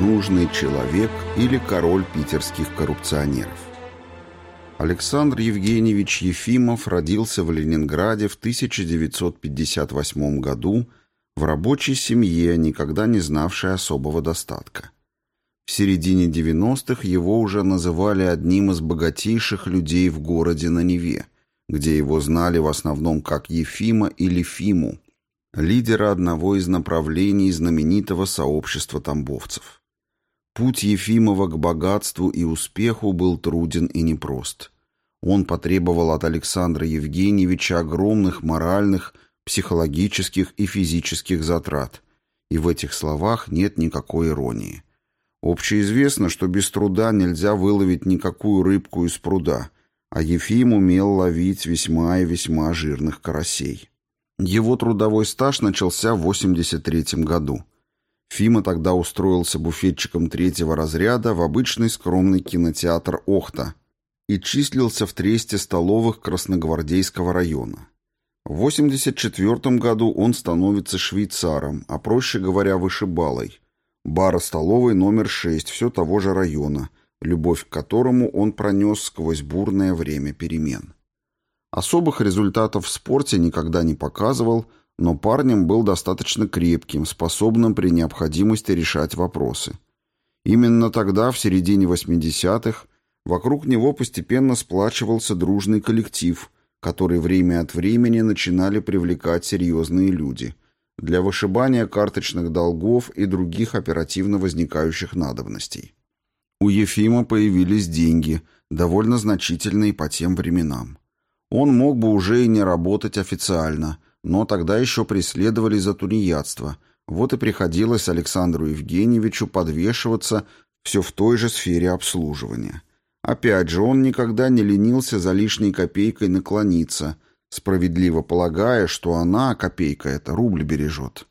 Нужный человек или король питерских коррупционеров. Александр Евгеньевич Ефимов родился в Ленинграде в 1958 году в рабочей семье, никогда не знавшей особого достатка. В середине 90-х его уже называли одним из богатейших людей в городе на Неве, где его знали в основном как Ефима или Фиму, лидера одного из направлений знаменитого сообщества тамбовцев. Путь Ефимова к богатству и успеху был труден и непрост. Он потребовал от Александра Евгеньевича огромных моральных, психологических и физических затрат. И в этих словах нет никакой иронии. Общеизвестно, что без труда нельзя выловить никакую рыбку из пруда, а Ефим умел ловить весьма и весьма жирных карасей. Его трудовой стаж начался в 83 году – Фима тогда устроился буфетчиком третьего разряда в обычный скромный кинотеатр «Охта» и числился в тресте столовых Красногвардейского района. В 1984 году он становится швейцаром, а проще говоря, вышибалой. Бара-столовой номер 6 все того же района, любовь к которому он пронес сквозь бурное время перемен. Особых результатов в спорте никогда не показывал, но парнем был достаточно крепким, способным при необходимости решать вопросы. Именно тогда, в середине 80-х, вокруг него постепенно сплачивался дружный коллектив, который время от времени начинали привлекать серьезные люди для вышибания карточных долгов и других оперативно возникающих надобностей. У Ефима появились деньги, довольно значительные по тем временам. Он мог бы уже и не работать официально – но тогда еще преследовали за тунеядство. Вот и приходилось Александру Евгеньевичу подвешиваться все в той же сфере обслуживания. Опять же, он никогда не ленился за лишней копейкой наклониться, справедливо полагая, что она, копейка эта, рубль бережет.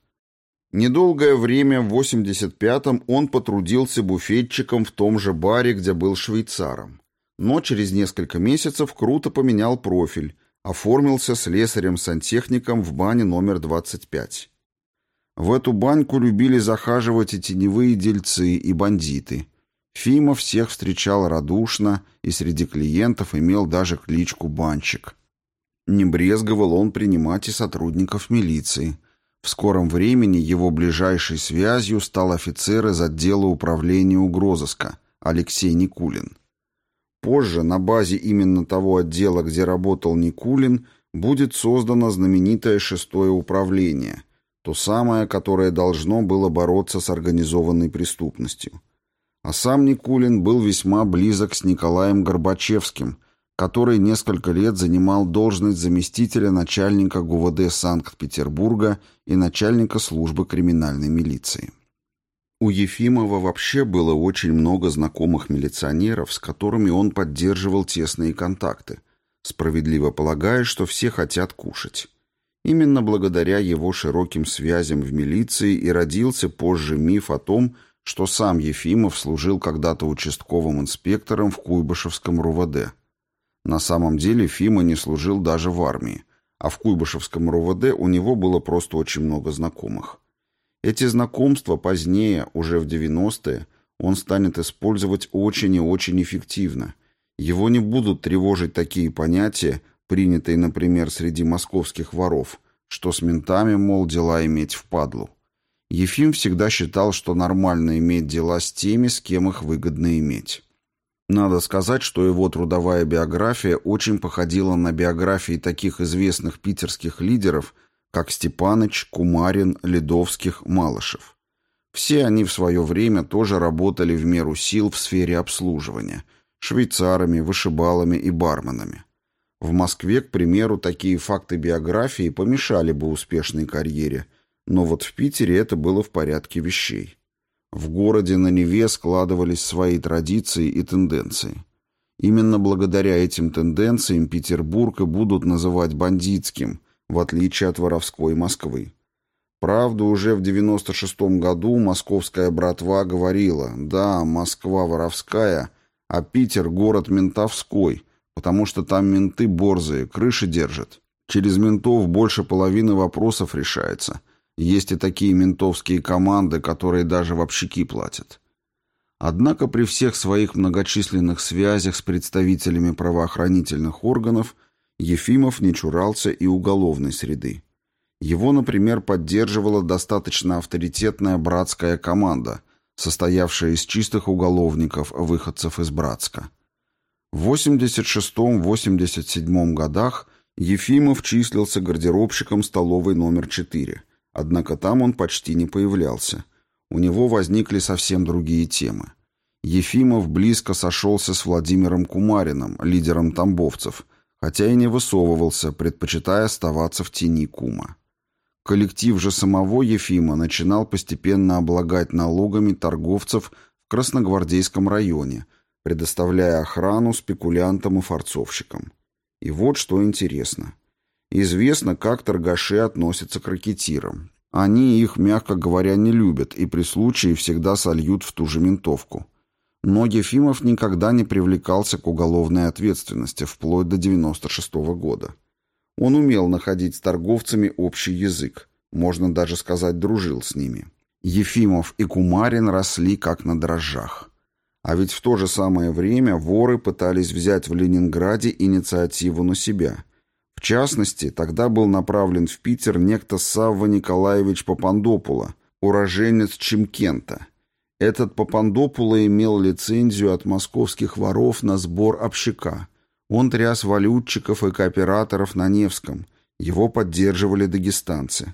Недолгое время, в 85-м, он потрудился буфетчиком в том же баре, где был швейцаром. Но через несколько месяцев круто поменял профиль, Оформился слесарем-сантехником в бане номер 25. В эту баньку любили захаживать и теневые дельцы, и бандиты. Фима всех встречал радушно и среди клиентов имел даже кличку «Банчик». Не брезговал он принимать и сотрудников милиции. В скором времени его ближайшей связью стал офицер из отдела управления угрозыска Алексей Никулин. Позже на базе именно того отдела, где работал Никулин, будет создано знаменитое шестое управление, то самое, которое должно было бороться с организованной преступностью. А сам Никулин был весьма близок с Николаем Горбачевским, который несколько лет занимал должность заместителя начальника ГУВД Санкт-Петербурга и начальника службы криминальной милиции. У Ефимова вообще было очень много знакомых милиционеров, с которыми он поддерживал тесные контакты, справедливо полагая, что все хотят кушать. Именно благодаря его широким связям в милиции и родился позже миф о том, что сам Ефимов служил когда-то участковым инспектором в Куйбышевском РУВД. На самом деле Фима не служил даже в армии, а в Куйбышевском РУВД у него было просто очень много знакомых. Эти знакомства позднее, уже в 90-е, он станет использовать очень и очень эффективно. Его не будут тревожить такие понятия, принятые, например, среди московских воров, что с ментами, мол, дела иметь впадлу. Ефим всегда считал, что нормально иметь дела с теми, с кем их выгодно иметь. Надо сказать, что его трудовая биография очень походила на биографии таких известных питерских лидеров – как Степаныч, Кумарин, Ледовских, Малышев. Все они в свое время тоже работали в меру сил в сфере обслуживания, швейцарами, вышибалами и барменами. В Москве, к примеру, такие факты биографии помешали бы успешной карьере, но вот в Питере это было в порядке вещей. В городе на Неве складывались свои традиции и тенденции. Именно благодаря этим тенденциям Петербург и будут называть бандитским, в отличие от воровской Москвы. Правда, уже в 96-м году московская братва говорила, да, Москва воровская, а Питер город ментовской, потому что там менты борзые, крыши держат. Через ментов больше половины вопросов решается. Есть и такие ментовские команды, которые даже в общаки платят. Однако при всех своих многочисленных связях с представителями правоохранительных органов Ефимов не чурался и уголовной среды. Его, например, поддерживала достаточно авторитетная братская команда, состоявшая из чистых уголовников, выходцев из Братска. В 86-87 годах Ефимов числился гардеробщиком столовой номер 4, однако там он почти не появлялся. У него возникли совсем другие темы. Ефимов близко сошелся с Владимиром Кумариным, лидером тамбовцев, хотя и не высовывался, предпочитая оставаться в тени кума. Коллектив же самого Ефима начинал постепенно облагать налогами торговцев в Красногвардейском районе, предоставляя охрану спекулянтам и форцовщикам. И вот что интересно. Известно, как торгаши относятся к ракетирам. Они их, мягко говоря, не любят и при случае всегда сольют в ту же ментовку. Но Ефимов никогда не привлекался к уголовной ответственности вплоть до 96 -го года. Он умел находить с торговцами общий язык, можно даже сказать, дружил с ними. Ефимов и Кумарин росли как на дрожжах. А ведь в то же самое время воры пытались взять в Ленинграде инициативу на себя. Частности, тогда был направлен в Питер некто Савва Николаевич Папандопула, уроженец Чемкента. Этот Папандопула имел лицензию от московских воров на сбор общака – он тряс валютчиков и кооператоров на Невском. Его поддерживали дагестанцы.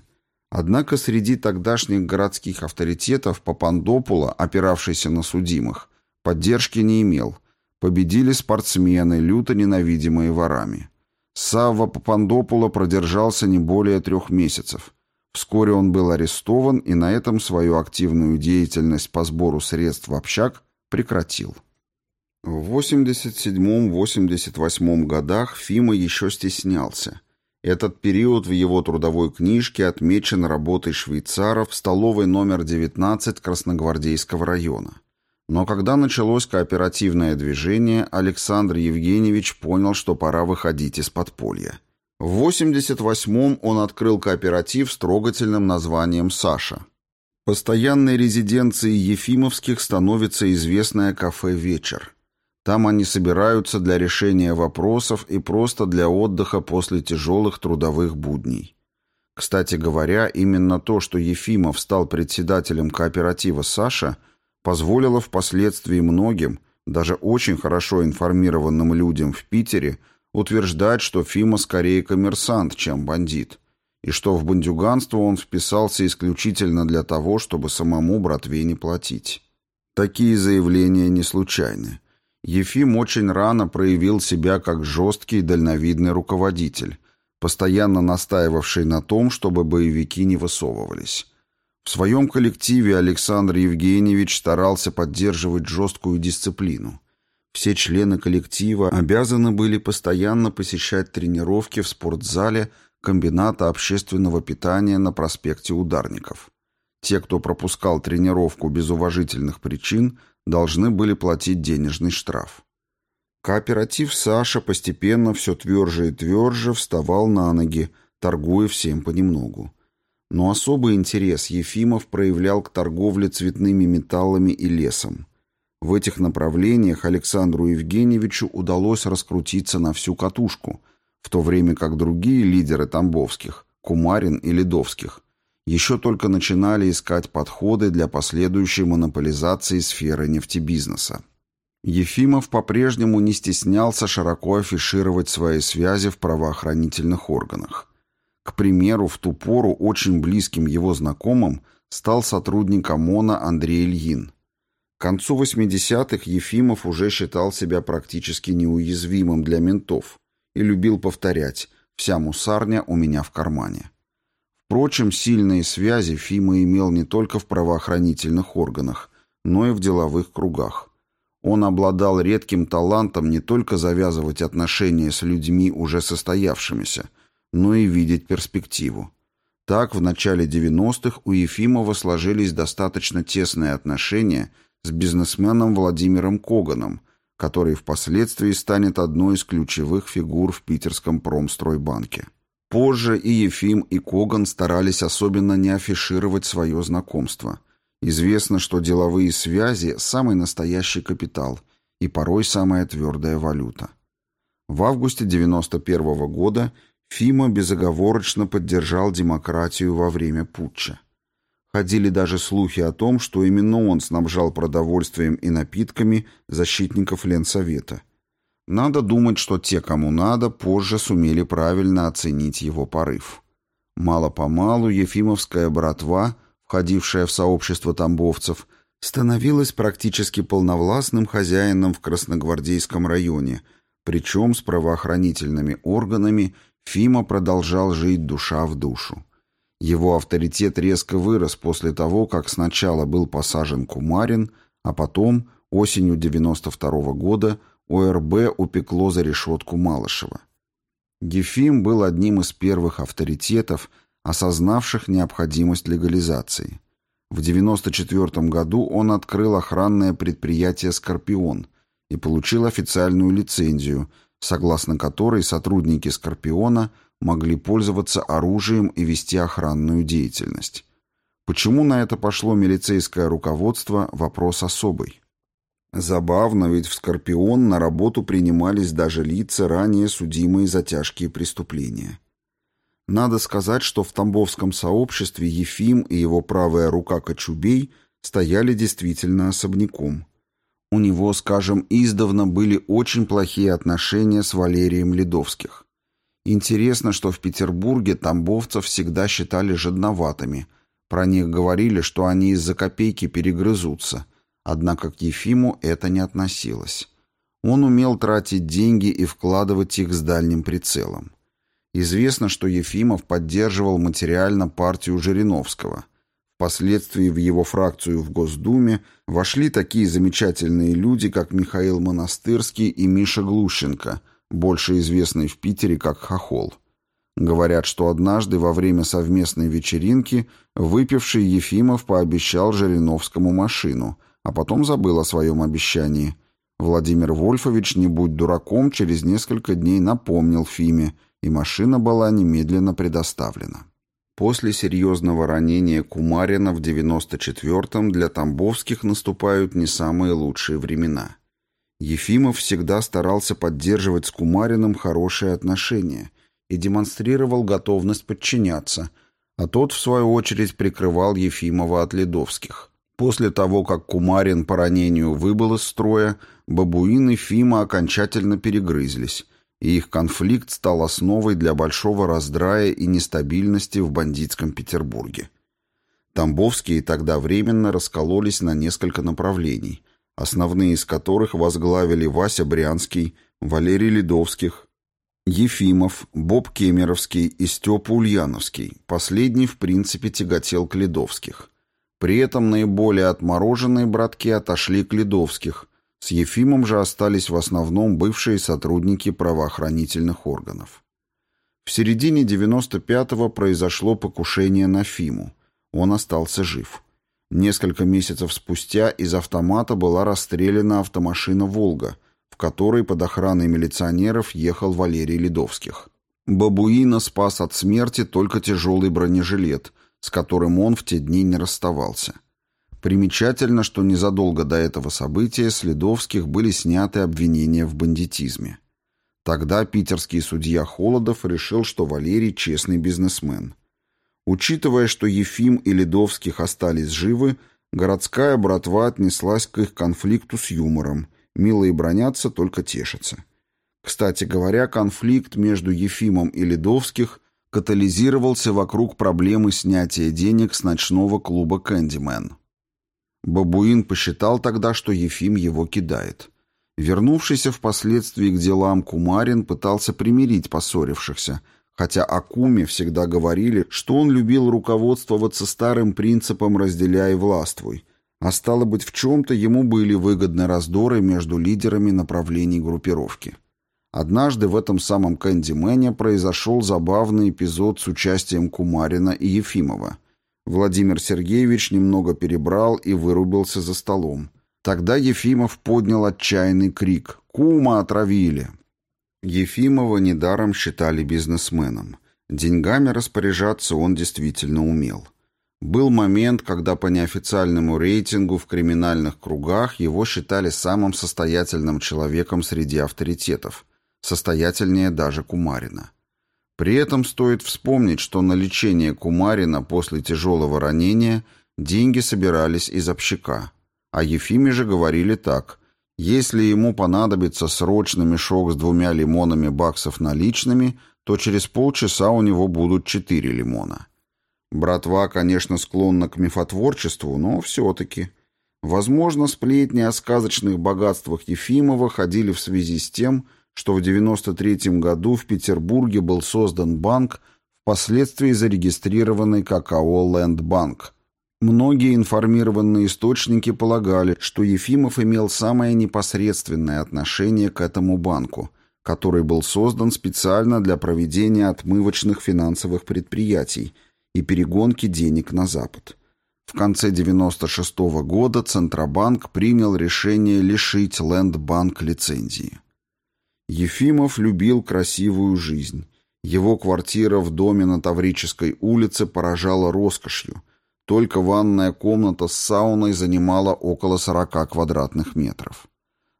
Однако среди тогдашних городских авторитетов Папандопула, опиравшийся на судимых, поддержки не имел. Победили спортсмены, люто ненавидимые ворами. Савва Папандопула продержался не более трех месяцев. Вскоре он был арестован и на этом свою активную деятельность по сбору средств в общак прекратил. В 87-88 годах Фима еще стеснялся. Этот период в его трудовой книжке отмечен работой швейцаров в столовой номер 19 Красногвардейского района. Но когда началось кооперативное движение, Александр Евгеньевич понял, что пора выходить из подполья. В 88-м он открыл кооператив с трогательным названием «Саша». Постоянной резиденцией Ефимовских становится известное кафе «Вечер». Там они собираются для решения вопросов и просто для отдыха после тяжелых трудовых будней. Кстати говоря, именно то, что Ефимов стал председателем кооператива «Саша», позволило впоследствии многим, даже очень хорошо информированным людям в Питере, утверждать, что Фима скорее коммерсант, чем бандит, и что в бандюганство он вписался исключительно для того, чтобы самому братве не платить. Такие заявления не случайны. Ефим очень рано проявил себя как жесткий дальновидный руководитель, постоянно настаивавший на том, чтобы боевики не высовывались. В своем коллективе Александр Евгеньевич старался поддерживать жесткую дисциплину. Все члены коллектива обязаны были постоянно посещать тренировки в спортзале комбината общественного питания на проспекте Ударников. Те, кто пропускал тренировку без уважительных причин – должны были платить денежный штраф. Кооператив Саша постепенно все тверже и тверже вставал на ноги, торгуя всем понемногу. Но особый интерес Ефимов проявлял к торговле цветными металлами и лесом. В этих направлениях Александру Евгеньевичу удалось раскрутиться на всю катушку, в то время как другие лидеры Тамбовских, Кумарин и Ледовских, еще только начинали искать подходы для последующей монополизации сферы нефтебизнеса. Ефимов по-прежнему не стеснялся широко афишировать свои связи в правоохранительных органах. К примеру, в ту пору очень близким его знакомым стал сотрудник ОМОНа Андрей Ильин. К концу 80-х Ефимов уже считал себя практически неуязвимым для ментов и любил повторять «вся мусарня у меня в кармане». Впрочем, сильные связи Фима имел не только в правоохранительных органах, но и в деловых кругах. Он обладал редким талантом не только завязывать отношения с людьми, уже состоявшимися, но и видеть перспективу. Так, в начале 90-х у Ефимова сложились достаточно тесные отношения с бизнесменом Владимиром Коганом, который впоследствии станет одной из ключевых фигур в питерском промстройбанке. Позже и Ефим, и Коган старались особенно не афишировать свое знакомство. Известно, что деловые связи – самый настоящий капитал и порой самая твердая валюта. В августе 1991 года Фима безоговорочно поддержал демократию во время путча. Ходили даже слухи о том, что именно он снабжал продовольствием и напитками защитников Ленсовета – надо думать, что те, кому надо, позже сумели правильно оценить его порыв. Мало-помалу Ефимовская братва, входившая в сообщество тамбовцев, становилась практически полновластным хозяином в Красногвардейском районе, причем с правоохранительными органами Фима продолжал жить душа в душу. Его авторитет резко вырос после того, как сначала был посажен Кумарин, а потом, осенью 92 -го года, ОРБ упекло за решетку Малышева. Гефим был одним из первых авторитетов, осознавших необходимость легализации. В 1994 году он открыл охранное предприятие «Скорпион» и получил официальную лицензию, согласно которой сотрудники «Скорпиона» могли пользоваться оружием и вести охранную деятельность. Почему на это пошло милицейское руководство – вопрос особый. Забавно, ведь в «Скорпион» на работу принимались даже лица, ранее судимые за тяжкие преступления. Надо сказать, что в тамбовском сообществе Ефим и его правая рука Кочубей стояли действительно особняком. У него, скажем, издавна были очень плохие отношения с Валерием Ледовских. Интересно, что в Петербурге тамбовцев всегда считали жадноватыми. Про них говорили, что они из-за копейки перегрызутся – Однако к Ефиму это не относилось. Он умел тратить деньги и вкладывать их с дальним прицелом. Известно, что Ефимов поддерживал материально партию Жириновского. Впоследствии в его фракцию в Госдуме вошли такие замечательные люди, как Михаил Монастырский и Миша Глущенко, больше известный в Питере как Хохол. Говорят, что однажды во время совместной вечеринки выпивший Ефимов пообещал Жириновскому машину – а потом забыл о своем обещании. Владимир Вольфович, не будь дураком, через несколько дней напомнил Фиме, и машина была немедленно предоставлена. После серьезного ранения Кумарина в 94-м для Тамбовских наступают не самые лучшие времена. Ефимов всегда старался поддерживать с Кумариным хорошие отношения и демонстрировал готовность подчиняться, а тот, в свою очередь, прикрывал Ефимова от Ледовских. После того, как Кумарин по ранению выбыл из строя, Бабуин и Фима окончательно перегрызлись, и их конфликт стал основой для большого раздрая и нестабильности в бандитском Петербурге. Тамбовские тогда временно раскололись на несколько направлений, основные из которых возглавили Вася Брянский, Валерий Ледовских, Ефимов, Боб Кемеровский и Степа Ульяновский, последний в принципе тяготел к Ледовских. При этом наиболее отмороженные братки отошли к Ледовских. С Ефимом же остались в основном бывшие сотрудники правоохранительных органов. В середине 95-го произошло покушение на Фиму. Он остался жив. Несколько месяцев спустя из автомата была расстреляна автомашина «Волга», в которой под охраной милиционеров ехал Валерий Ледовских. Бабуина спас от смерти только тяжелый бронежилет – с которым он в те дни не расставался. Примечательно, что незадолго до этого события с Ледовских были сняты обвинения в бандитизме. Тогда питерский судья Холодов решил, что Валерий честный бизнесмен. Учитывая, что Ефим и Ледовских остались живы, городская братва отнеслась к их конфликту с юмором. Милые бронятся, только тешатся. Кстати говоря, конфликт между Ефимом и Ледовских катализировался вокруг проблемы снятия денег с ночного клуба «Кэндимен». Бабуин посчитал тогда, что Ефим его кидает. Вернувшийся впоследствии к делам Кумарин пытался примирить поссорившихся, хотя о Куме всегда говорили, что он любил руководствоваться старым принципом «разделяй и властвуй», а стало быть, в чем-то ему были выгодны раздоры между лидерами направлений группировки. Однажды в этом самом «Кэндимене» произошел забавный эпизод с участием Кумарина и Ефимова. Владимир Сергеевич немного перебрал и вырубился за столом. Тогда Ефимов поднял отчаянный крик «Кума отравили!». Ефимова недаром считали бизнесменом. Деньгами распоряжаться он действительно умел. Был момент, когда по неофициальному рейтингу в криминальных кругах его считали самым состоятельным человеком среди авторитетов, состоятельнее даже Кумарина. При этом стоит вспомнить, что на лечение Кумарина после тяжелого ранения деньги собирались из общака. А Ефиме же говорили так. Если ему понадобится срочно мешок с двумя лимонами баксов наличными, то через полчаса у него будут четыре лимона. Братва, конечно, склонна к мифотворчеству, но все-таки. Возможно, сплетни о сказочных богатствах Ефимова ходили в связи с тем, что в 93 году в Петербурге был создан банк, впоследствии зарегистрированный как АО «Лэндбанк». Многие информированные источники полагали, что Ефимов имел самое непосредственное отношение к этому банку, который был создан специально для проведения отмывочных финансовых предприятий – и перегонки денег на Запад. В конце 96 -го года Центробанк принял решение лишить Лэндбанк лицензии. Ефимов любил красивую жизнь. Его квартира в доме на Таврической улице поражала роскошью. Только ванная комната с сауной занимала около 40 квадратных метров.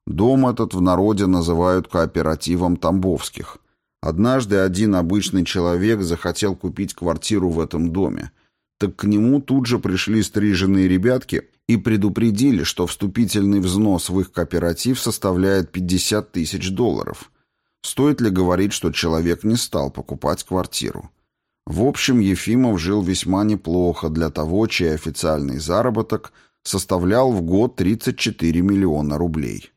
Дом этот в народе называют кооперативом Тамбовских. Однажды один обычный человек захотел купить квартиру в этом доме. Так к нему тут же пришли стриженные ребятки и предупредили, что вступительный взнос в их кооператив составляет 50 тысяч долларов. Стоит ли говорить, что человек не стал покупать квартиру? В общем, Ефимов жил весьма неплохо для того, чей официальный заработок составлял в год 34 миллиона рублей.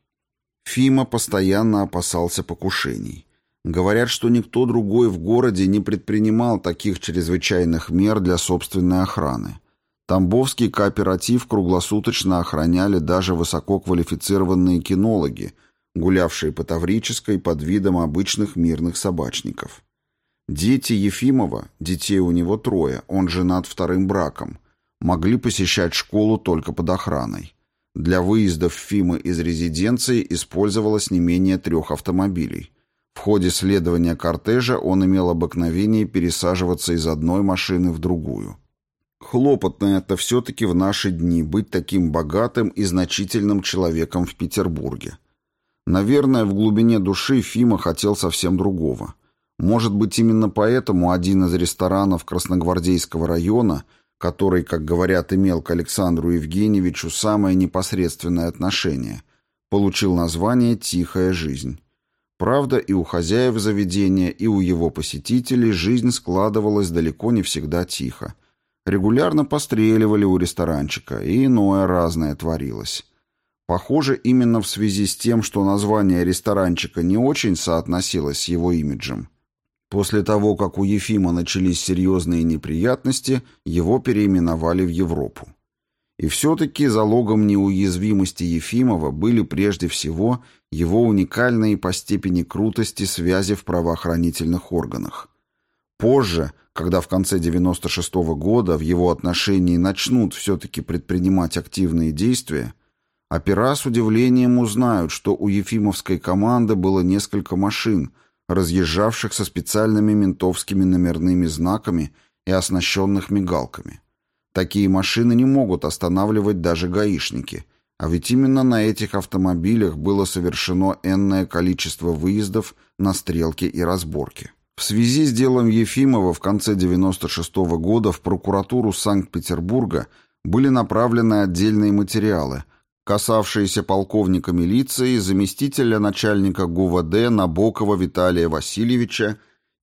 Фима постоянно опасался покушений. Говорят, что никто другой в городе не предпринимал таких чрезвычайных мер для собственной охраны. Тамбовский кооператив круглосуточно охраняли даже высококвалифицированные кинологи, гулявшие по Таврической под видом обычных мирных собачников. Дети Ефимова, детей у него трое, он женат вторым браком, могли посещать школу только под охраной. Для выездов Фимы из резиденции использовалось не менее трех автомобилей. Ходе следования кортежа он имел обыкновение пересаживаться из одной машины в другую. Хлопотно это все-таки в наши дни быть таким богатым и значительным человеком в Петербурге. Наверное, в глубине души Фима хотел совсем другого. Может быть, именно поэтому один из ресторанов Красногвардейского района, который, как говорят, имел к Александру Евгеньевичу самое непосредственное отношение, получил название «Тихая жизнь». Правда, и у хозяев заведения, и у его посетителей жизнь складывалась далеко не всегда тихо. Регулярно постреливали у ресторанчика, и иное разное творилось. Похоже, именно в связи с тем, что название ресторанчика не очень соотносилось с его имиджем. После того, как у Ефима начались серьезные неприятности, его переименовали в Европу. И все-таки залогом неуязвимости Ефимова были прежде всего его уникальные по степени крутости связи в правоохранительных органах. Позже, когда в конце 96 -го года в его отношении начнут все-таки предпринимать активные действия, опера с удивлением узнают, что у ефимовской команды было несколько машин, разъезжавших со специальными ментовскими номерными знаками и оснащенных мигалками. Такие машины не могут останавливать даже гаишники, а ведь именно на этих автомобилях было совершено энное количество выездов на стрелки и разборки. В связи с делом Ефимова в конце 96 -го года в прокуратуру Санкт-Петербурга были направлены отдельные материалы, касавшиеся полковника милиции, заместителя начальника ГУВД Набокова Виталия Васильевича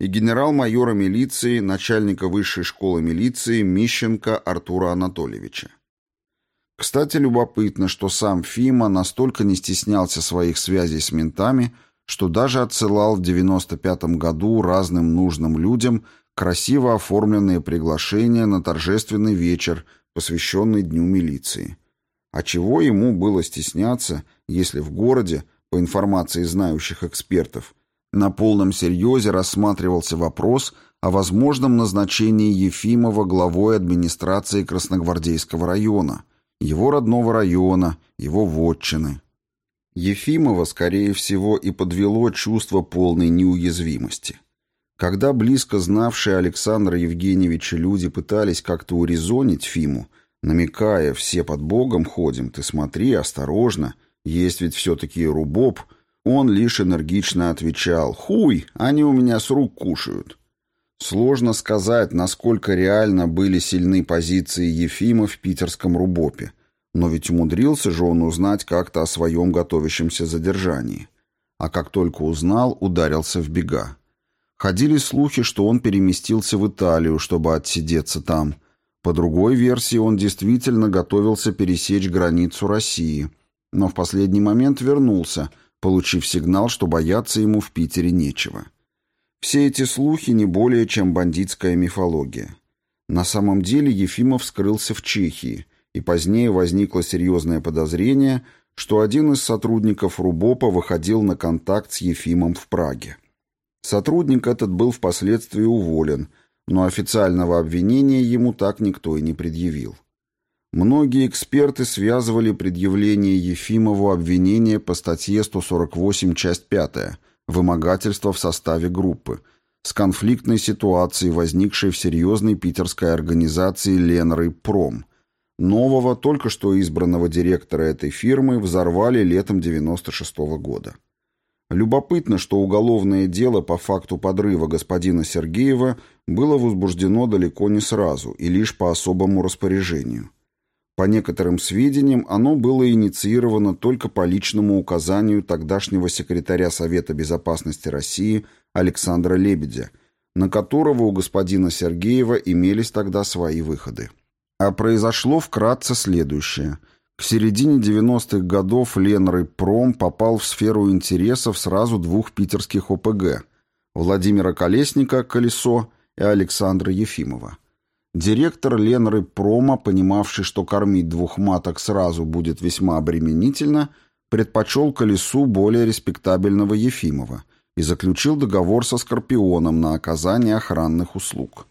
и генерал-майора милиции, начальника высшей школы милиции Мищенко Артура Анатольевича. Кстати, любопытно, что сам Фима настолько не стеснялся своих связей с ментами, что даже отсылал в 95 году разным нужным людям красиво оформленные приглашения на торжественный вечер, посвященный Дню милиции. А чего ему было стесняться, если в городе, по информации знающих экспертов, на полном серьезе рассматривался вопрос о возможном назначении Ефимова главой администрации Красногвардейского района, его родного района, его вотчины. Ефимова, скорее всего, и подвело чувство полной неуязвимости. Когда близко знавшие Александра Евгеньевича люди пытались как-то урезонить Фиму, намекая «все под Богом ходим, ты смотри, осторожно, есть ведь все-таки рубоб», он лишь энергично отвечал «Хуй, они у меня с рук кушают». Сложно сказать, насколько реально были сильны позиции Ефима в питерском рубопе, но ведь умудрился же он узнать как-то о своем готовящемся задержании. А как только узнал, ударился в бега. Ходили слухи, что он переместился в Италию, чтобы отсидеться там. По другой версии, он действительно готовился пересечь границу России, но в последний момент вернулся, получив сигнал, что бояться ему в Питере нечего. Все эти слухи не более чем бандитская мифология. На самом деле Ефимов скрылся в Чехии, и позднее возникло серьезное подозрение, что один из сотрудников РУБОПа выходил на контакт с Ефимом в Праге. Сотрудник этот был впоследствии уволен, но официального обвинения ему так никто и не предъявил. Многие эксперты связывали предъявление Ефимову обвинения по статье 148, часть 5 «Вымогательство в составе группы» с конфликтной ситуацией, возникшей в серьезной питерской организации «Ленры Пром». Нового, только что избранного директора этой фирмы взорвали летом 96 -го года. Любопытно, что уголовное дело по факту подрыва господина Сергеева было возбуждено далеко не сразу и лишь по особому распоряжению. По некоторым сведениям, оно было инициировано только по личному указанию тогдашнего секретаря Совета безопасности России Александра Лебедя, на которого у господина Сергеева имелись тогда свои выходы. А произошло вкратце следующее – к середине 90-х годов Ленры-Пром попал в сферу интересов сразу двух питерских ОПГ – Владимира Колесника «Колесо» и Александра Ефимова. Директор Ленры-Прома, понимавший, что кормить двух маток сразу будет весьма обременительно, предпочел «Колесу» более респектабельного Ефимова и заключил договор со «Скорпионом» на оказание охранных услуг.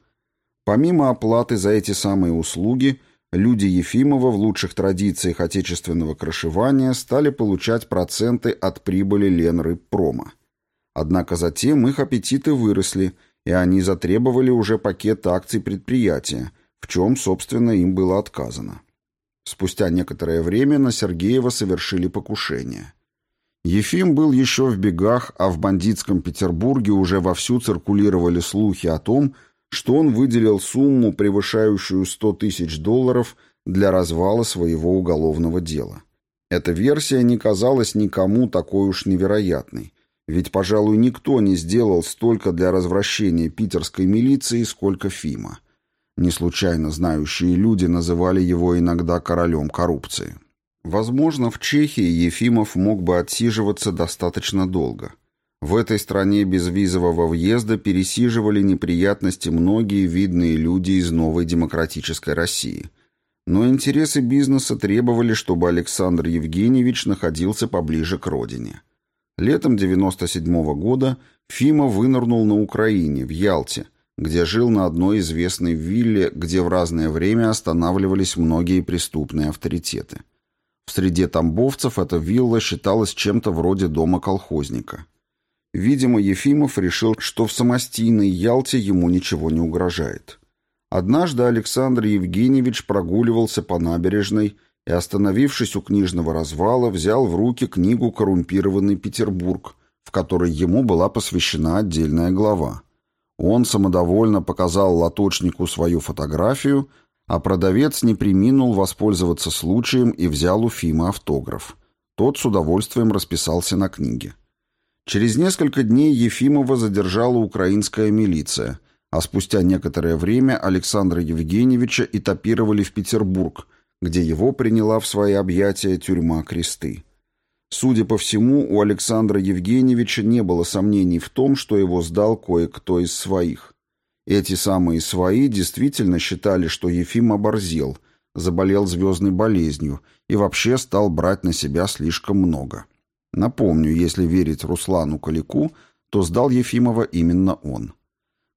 Помимо оплаты за эти самые услуги – Люди Ефимова в лучших традициях отечественного крышевания стали получать проценты от прибыли Ленры Прома. Однако затем их аппетиты выросли, и они затребовали уже пакет акций предприятия, в чем, собственно, им было отказано. Спустя некоторое время на Сергеева совершили покушение. Ефим был еще в бегах, а в бандитском Петербурге уже вовсю циркулировали слухи о том, что он выделил сумму, превышающую 100 тысяч долларов, для развала своего уголовного дела. Эта версия не казалась никому такой уж невероятной, ведь, пожалуй, никто не сделал столько для развращения питерской милиции, сколько Фима. Не случайно знающие люди называли его иногда королем коррупции. Возможно, в Чехии Ефимов мог бы отсиживаться достаточно долго – в этой стране без визового въезда пересиживали неприятности многие видные люди из новой демократической России. Но интересы бизнеса требовали, чтобы Александр Евгеньевич находился поближе к родине. Летом 97 -го года Фима вынырнул на Украине, в Ялте, где жил на одной известной вилле, где в разное время останавливались многие преступные авторитеты. В среде тамбовцев эта вилла считалась чем-то вроде дома колхозника – Видимо, Ефимов решил, что в самостийной Ялте ему ничего не угрожает. Однажды Александр Евгеньевич прогуливался по набережной и, остановившись у книжного развала, взял в руки книгу «Коррумпированный Петербург», в которой ему была посвящена отдельная глава. Он самодовольно показал лоточнику свою фотографию, а продавец не приминул воспользоваться случаем и взял у Фима автограф. Тот с удовольствием расписался на книге. Через несколько дней Ефимова задержала украинская милиция, а спустя некоторое время Александра Евгеньевича этапировали в Петербург, где его приняла в свои объятия тюрьма Кресты. Судя по всему, у Александра Евгеньевича не было сомнений в том, что его сдал кое-кто из своих. Эти самые свои действительно считали, что Ефим оборзел, заболел звездной болезнью и вообще стал брать на себя слишком много. Напомню, если верить Руслану Калику, то сдал Ефимова именно он.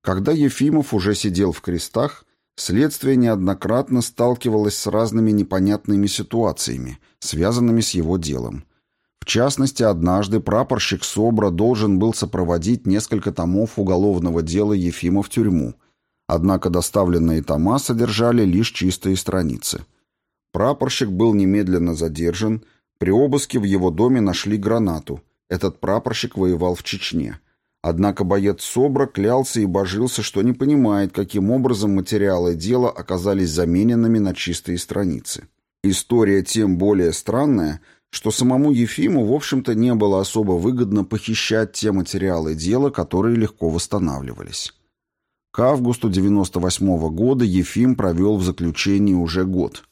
Когда Ефимов уже сидел в крестах, следствие неоднократно сталкивалось с разными непонятными ситуациями, связанными с его делом. В частности, однажды прапорщик СОБРа должен был сопроводить несколько томов уголовного дела Ефима в тюрьму, однако доставленные тома содержали лишь чистые страницы. Прапорщик был немедленно задержан, при обыске в его доме нашли гранату. Этот прапорщик воевал в Чечне. Однако боец СОБРа клялся и божился, что не понимает, каким образом материалы дела оказались замененными на чистые страницы. История тем более странная, что самому Ефиму, в общем-то, не было особо выгодно похищать те материалы дела, которые легко восстанавливались. К августу 98 -го года Ефим провел в заключении уже год.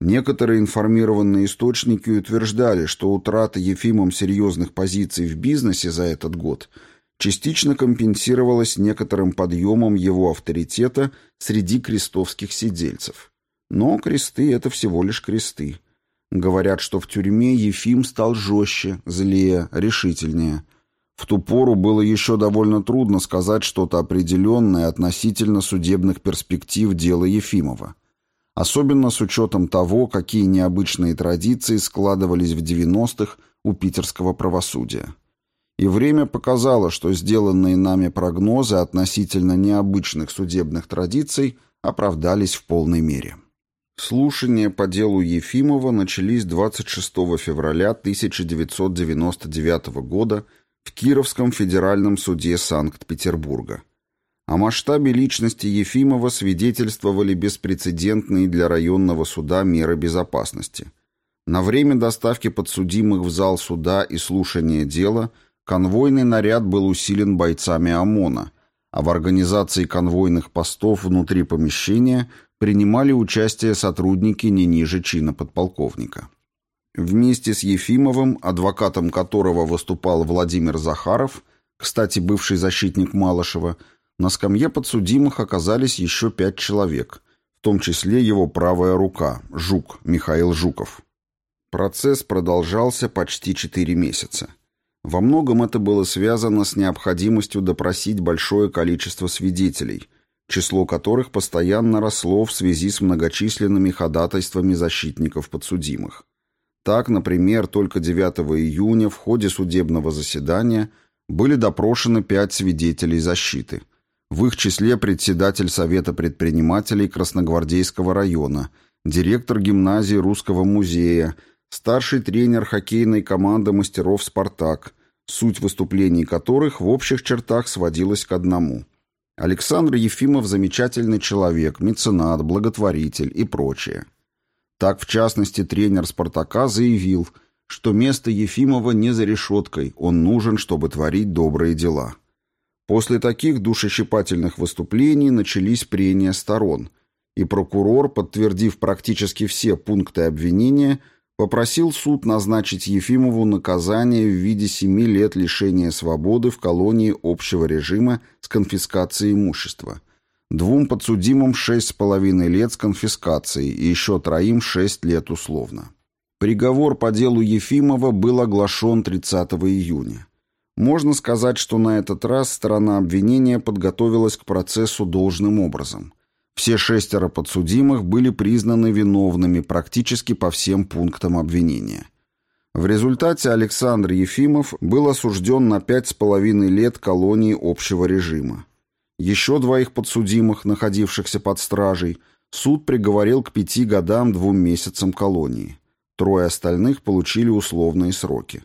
Некоторые информированные источники утверждали, что утрата Ефимом серьезных позиций в бизнесе за этот год – частично компенсировалось некоторым подъемом его авторитета среди крестовских сидельцев. Но кресты — это всего лишь кресты. Говорят, что в тюрьме Ефим стал жестче, злее, решительнее. В ту пору было еще довольно трудно сказать что-то определенное относительно судебных перспектив дела Ефимова. Особенно с учетом того, какие необычные традиции складывались в 90-х у питерского правосудия. И время показало, что сделанные нами прогнозы относительно необычных судебных традиций оправдались в полной мере. Слушания по делу Ефимова начались 26 февраля 1999 года в Кировском федеральном суде Санкт-Петербурга. О масштабе личности Ефимова свидетельствовали беспрецедентные для районного суда меры безопасности. На время доставки подсудимых в зал суда и слушания дела – Конвойный наряд был усилен бойцами ОМОНа, а в организации конвойных постов внутри помещения принимали участие сотрудники не ниже чина подполковника. Вместе с Ефимовым, адвокатом которого выступал Владимир Захаров, кстати, бывший защитник Малышева, на скамье подсудимых оказались еще пять человек, в том числе его правая рука, Жук, Михаил Жуков. Процесс продолжался почти четыре месяца. Во многом это было связано с необходимостью допросить большое количество свидетелей, число которых постоянно росло в связи с многочисленными ходатайствами защитников подсудимых. Так, например, только 9 июня в ходе судебного заседания были допрошены пять свидетелей защиты. В их числе председатель Совета предпринимателей Красногвардейского района, директор гимназии Русского музея, старший тренер хоккейной команды мастеров «Спартак», суть выступлений которых в общих чертах сводилась к одному. Александр Ефимов замечательный человек, меценат, благотворитель и прочее. Так, в частности, тренер «Спартака» заявил, что место Ефимова не за решеткой, он нужен, чтобы творить добрые дела. После таких душещипательных выступлений начались прения сторон, и прокурор, подтвердив практически все пункты обвинения, попросил суд назначить Ефимову наказание в виде семи лет лишения свободы в колонии общего режима с конфискацией имущества, двум подсудимым шесть с половиной лет с конфискацией и еще троим шесть лет условно. Приговор по делу Ефимова был оглашен 30 июня. Можно сказать, что на этот раз сторона обвинения подготовилась к процессу должным образом – все шестеро подсудимых были признаны виновными практически по всем пунктам обвинения. В результате Александр Ефимов был осужден на пять с половиной лет колонии общего режима. Еще двоих подсудимых, находившихся под стражей, суд приговорил к пяти годам двум месяцам колонии. Трое остальных получили условные сроки.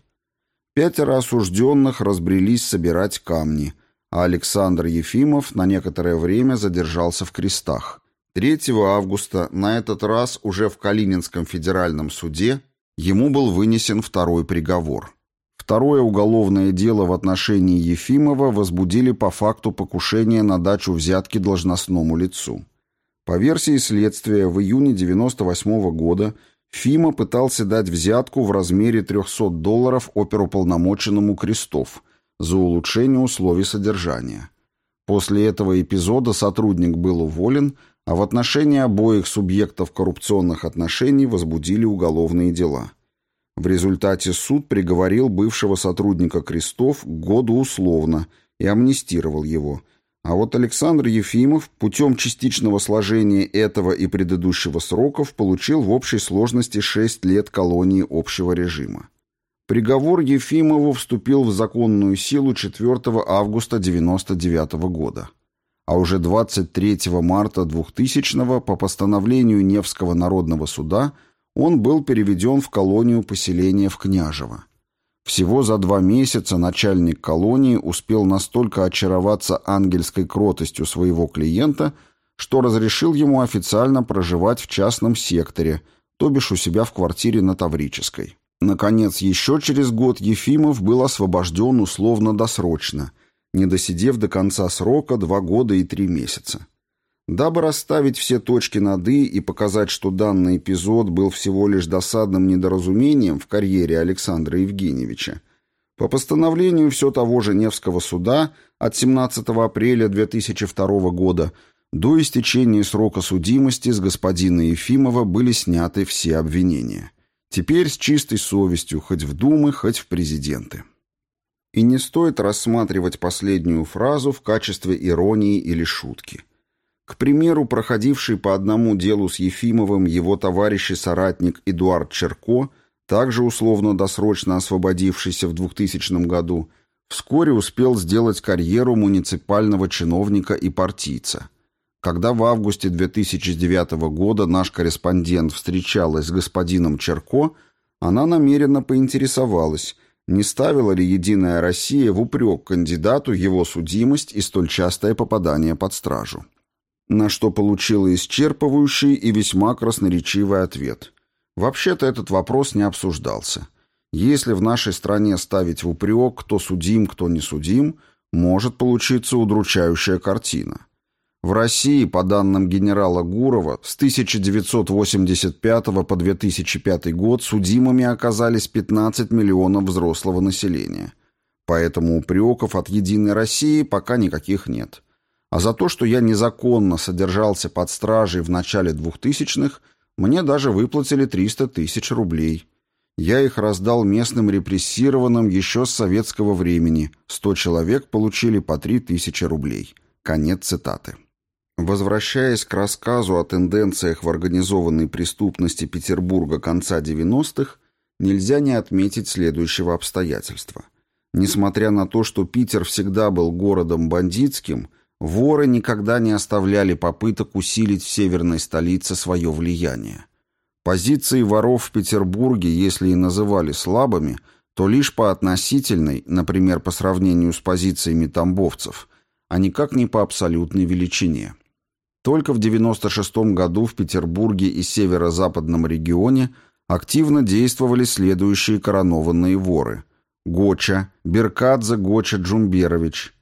Пятеро осужденных разбрелись собирать камни – а Александр Ефимов на некоторое время задержался в крестах. 3 августа, на этот раз уже в Калининском федеральном суде, ему был вынесен второй приговор. Второе уголовное дело в отношении Ефимова возбудили по факту покушения на дачу взятки должностному лицу. По версии следствия, в июне 1998 года Фима пытался дать взятку в размере 300 долларов оперуполномоченному Крестов – за улучшение условий содержания. После этого эпизода сотрудник был уволен, а в отношении обоих субъектов коррупционных отношений возбудили уголовные дела. В результате суд приговорил бывшего сотрудника Крестов к году условно и амнистировал его, а вот Александр Ефимов путем частичного сложения этого и предыдущего сроков получил в общей сложности 6 лет колонии общего режима. Приговор Ефимову вступил в законную силу 4 августа 1999 года. А уже 23 марта 2000 по постановлению Невского народного суда он был переведен в колонию поселения в Княжево. Всего за два месяца начальник колонии успел настолько очароваться ангельской кротостью своего клиента, что разрешил ему официально проживать в частном секторе, то бишь у себя в квартире на Таврической. Наконец, еще через год Ефимов был освобожден условно-досрочно, не досидев до конца срока два года и три месяца. Дабы расставить все точки над «и» и показать, что данный эпизод был всего лишь досадным недоразумением в карьере Александра Евгеньевича, по постановлению все того же Невского суда от 17 апреля 2002 года до истечения срока судимости с господина Ефимова были сняты все обвинения. Теперь с чистой совестью, хоть в Думы, хоть в президенты. И не стоит рассматривать последнюю фразу в качестве иронии или шутки. К примеру, проходивший по одному делу с Ефимовым его товарищ и соратник Эдуард Черко, также условно-досрочно освободившийся в 2000 году, вскоре успел сделать карьеру муниципального чиновника и партийца – когда в августе 2009 года наш корреспондент встречалась с господином Черко, она намеренно поинтересовалась, не ставила ли «Единая Россия» в упрек кандидату его судимость и столь частое попадание под стражу. На что получила исчерпывающий и весьма красноречивый ответ. Вообще-то этот вопрос не обсуждался. Если в нашей стране ставить в упрек, кто судим, кто не судим, может получиться удручающая картина. В России, по данным генерала Гурова, с 1985 по 2005 год судимыми оказались 15 миллионов взрослого населения. Поэтому упреков от «Единой России» пока никаких нет. А за то, что я незаконно содержался под стражей в начале 2000-х, мне даже выплатили 300 тысяч рублей. Я их раздал местным репрессированным еще с советского времени. 100 человек получили по 3 тысячи рублей. Конец цитаты. Возвращаясь к рассказу о тенденциях в организованной преступности Петербурга конца 90-х, нельзя не отметить следующего обстоятельства. Несмотря на то, что Питер всегда был городом бандитским, воры никогда не оставляли попыток усилить в северной столице свое влияние. Позиции воров в Петербурге, если и называли слабыми, то лишь по относительной, например, по сравнению с позициями тамбовцев, а никак не по абсолютной величине. Только в 96 году в Петербурге и северо-западном регионе активно действовали следующие коронованные воры. Гоча, Беркадзе Гоча Джумберович,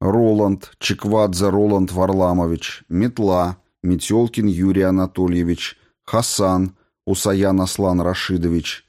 Роланд, Чеквадзе Роланд Варламович, Метла, Метелкин Юрий Анатольевич, Хасан, Усаян Аслан Рашидович,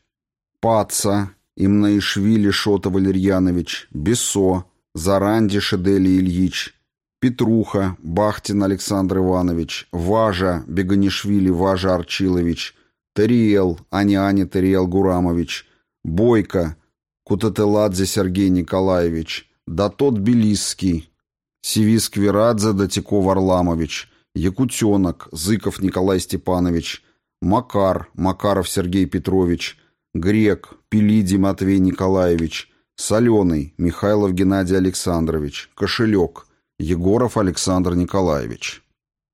Паца, Имнаишвили Шота Валерьянович, Бесо, Заранди Шедели Ильич, Петруха, Бахтин Александр Иванович, Важа, Беганишвили Важа Арчилович, Тариел, Ани-Ани Тариел Гурамович, Бойко, Кутателадзе Сергей Николаевич, Датот Белисский, Сивис Квирадзе Датико Варламович, Якутенок, Зыков Николай Степанович, Макар, Макаров Сергей Петрович, Грек, Пелиди Матвей Николаевич, Соленый, Михайлов Геннадий Александрович, Кошелек – Егоров Александр Николаевич.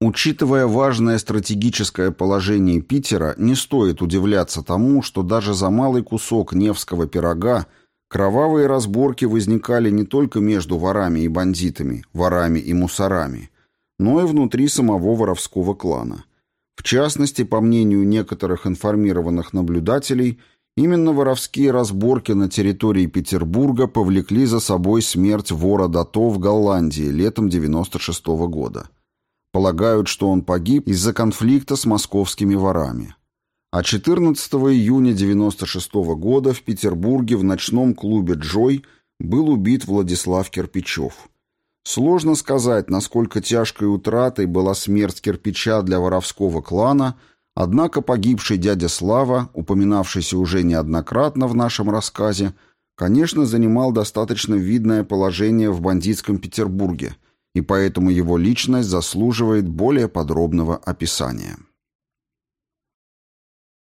Учитывая важное стратегическое положение Питера, не стоит удивляться тому, что даже за малый кусок Невского пирога кровавые разборки возникали не только между ворами и бандитами, ворами и мусорами, но и внутри самого воровского клана. В частности, по мнению некоторых информированных наблюдателей, Именно воровские разборки на территории Петербурга повлекли за собой смерть вора Дато в Голландии летом 96 -го года. Полагают, что он погиб из-за конфликта с московскими ворами. А 14 июня 96 -го года в Петербурге в ночном клубе «Джой» был убит Владислав Кирпичев. Сложно сказать, насколько тяжкой утратой была смерть кирпича для воровского клана – Однако погибший дядя Слава, упоминавшийся уже неоднократно в нашем рассказе, конечно, занимал достаточно видное положение в бандитском Петербурге, и поэтому его личность заслуживает более подробного описания.